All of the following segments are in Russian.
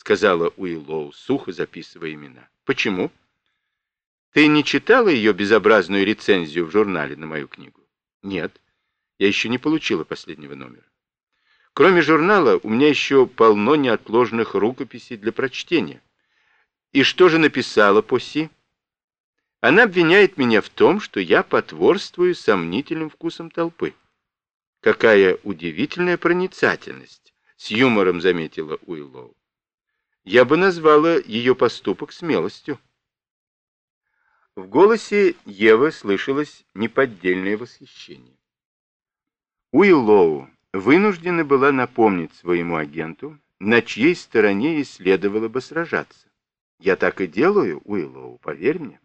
сказала Уиллоу, сухо записывая имена. Почему? Ты не читала ее безобразную рецензию в журнале на мою книгу? Нет, я еще не получила последнего номера. Кроме журнала, у меня еще полно неотложных рукописей для прочтения. И что же написала Поси? Она обвиняет меня в том, что я потворствую сомнительным вкусом толпы. Какая удивительная проницательность, с юмором заметила Уиллоу. Я бы назвала ее поступок смелостью. В голосе Евы слышалось неподдельное восхищение. Уиллоу вынуждена была напомнить своему агенту, на чьей стороне ей следовало бы сражаться. Я так и делаю, Уиллоу, поверь мне.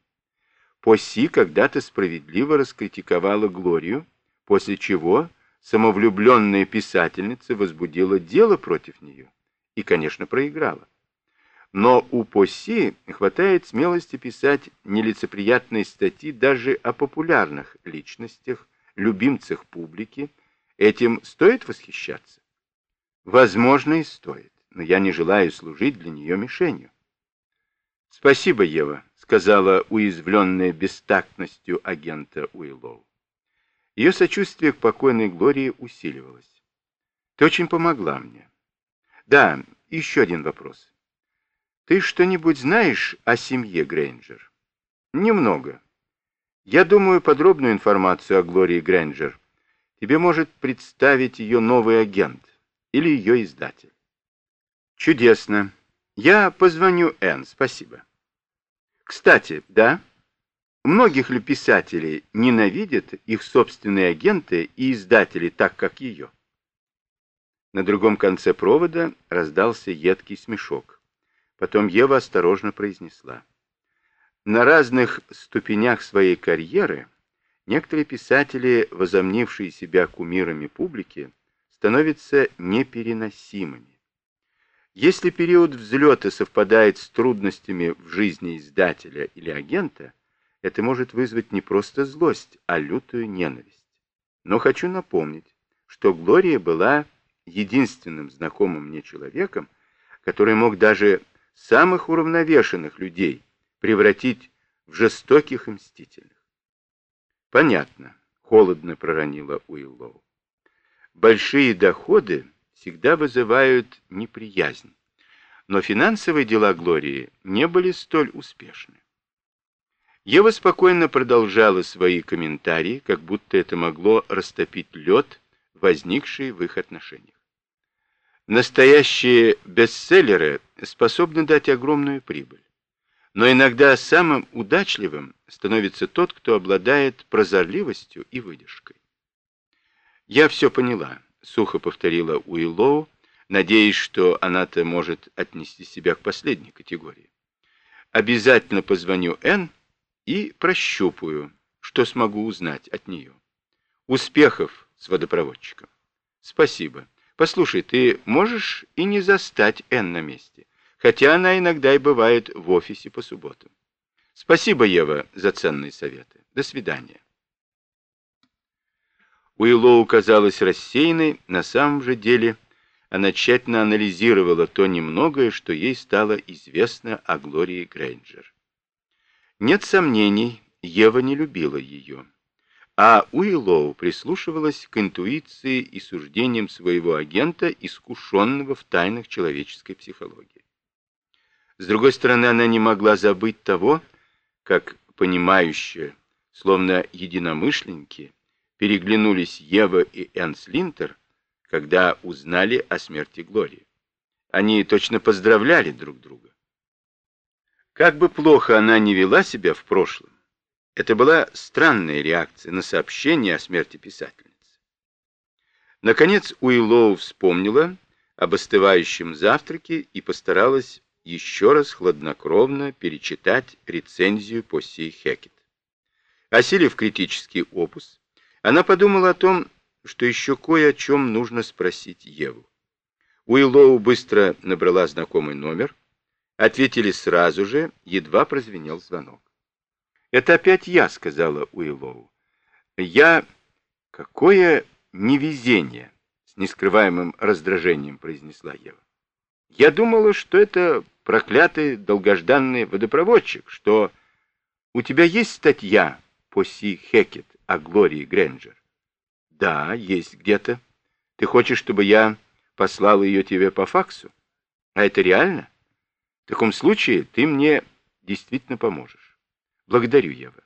Поси когда-то справедливо раскритиковала Глорию, после чего самовлюбленная писательница возбудила дело против нее и, конечно, проиграла. Но у Поси хватает смелости писать нелицеприятные статьи даже о популярных личностях, любимцах публики. Этим стоит восхищаться? Возможно, и стоит, но я не желаю служить для нее мишенью. Спасибо, Ева, сказала уязвленная бестактностью агента Уиллоу. Ее сочувствие к покойной Глории усиливалось. Ты очень помогла мне. Да, еще один вопрос. Ты что-нибудь знаешь о семье Грейнджер? Немного. Я думаю, подробную информацию о Глории Грейнджер тебе может представить ее новый агент или ее издатель. Чудесно. Я позвоню Энн, спасибо. Кстати, да, многих ли писателей ненавидят их собственные агенты и издатели так, как ее? На другом конце провода раздался едкий смешок. Потом Ева осторожно произнесла. На разных ступенях своей карьеры некоторые писатели, возомнившие себя кумирами публики, становятся непереносимыми. Если период взлета совпадает с трудностями в жизни издателя или агента, это может вызвать не просто злость, а лютую ненависть. Но хочу напомнить, что Глория была единственным знакомым мне человеком, который мог даже самых уравновешенных людей превратить в жестоких и мстительных. Понятно, холодно проронила Уиллоу. Большие доходы всегда вызывают неприязнь, но финансовые дела Глории не были столь успешны. Ева спокойно продолжала свои комментарии, как будто это могло растопить лед, возникший в их отношениях. Настоящие бестселлеры способны дать огромную прибыль. Но иногда самым удачливым становится тот, кто обладает прозорливостью и выдержкой. «Я все поняла», — сухо повторила Уиллоу, надеясь, что она-то может отнести себя к последней категории. «Обязательно позвоню Энн и прощупаю, что смогу узнать от нее. Успехов с водопроводчиком. Спасибо». Послушай, ты можешь и не застать Энн на месте, хотя она иногда и бывает в офисе по субботам. Спасибо, Ева, за ценные советы. До свидания. Уиллоу казалась рассеянной, на самом же деле она тщательно анализировала то немногое, что ей стало известно о Глории Грейнджер. Нет сомнений, Ева не любила ее а Уиллоу прислушивалась к интуиции и суждениям своего агента, искушенного в тайнах человеческой психологии. С другой стороны, она не могла забыть того, как понимающие, словно единомышленники, переглянулись Ева и Энс Линтер, когда узнали о смерти Глории. Они точно поздравляли друг друга. Как бы плохо она ни вела себя в прошлом, это была странная реакция на сообщение о смерти писательницы. Наконец Уиллоу вспомнила об остывающем завтраке и постаралась еще раз хладнокровно перечитать рецензию по сей Хекет. Осилив критический опус, она подумала о том, что еще кое о чем нужно спросить Еву. Уиллоу быстро набрала знакомый номер, ответили сразу же, едва прозвенел звонок. «Это опять я», — сказала Уиллоу. «Я... Какое невезение!» — с нескрываемым раздражением произнесла Ева. Я думала, что это проклятый долгожданный водопроводчик, что у тебя есть статья по Си Хекет о Глории Грэнджер? Да, есть где-то. Ты хочешь, чтобы я послал ее тебе по факсу? А это реально? В таком случае ты мне действительно поможешь. Благодарю, Ева.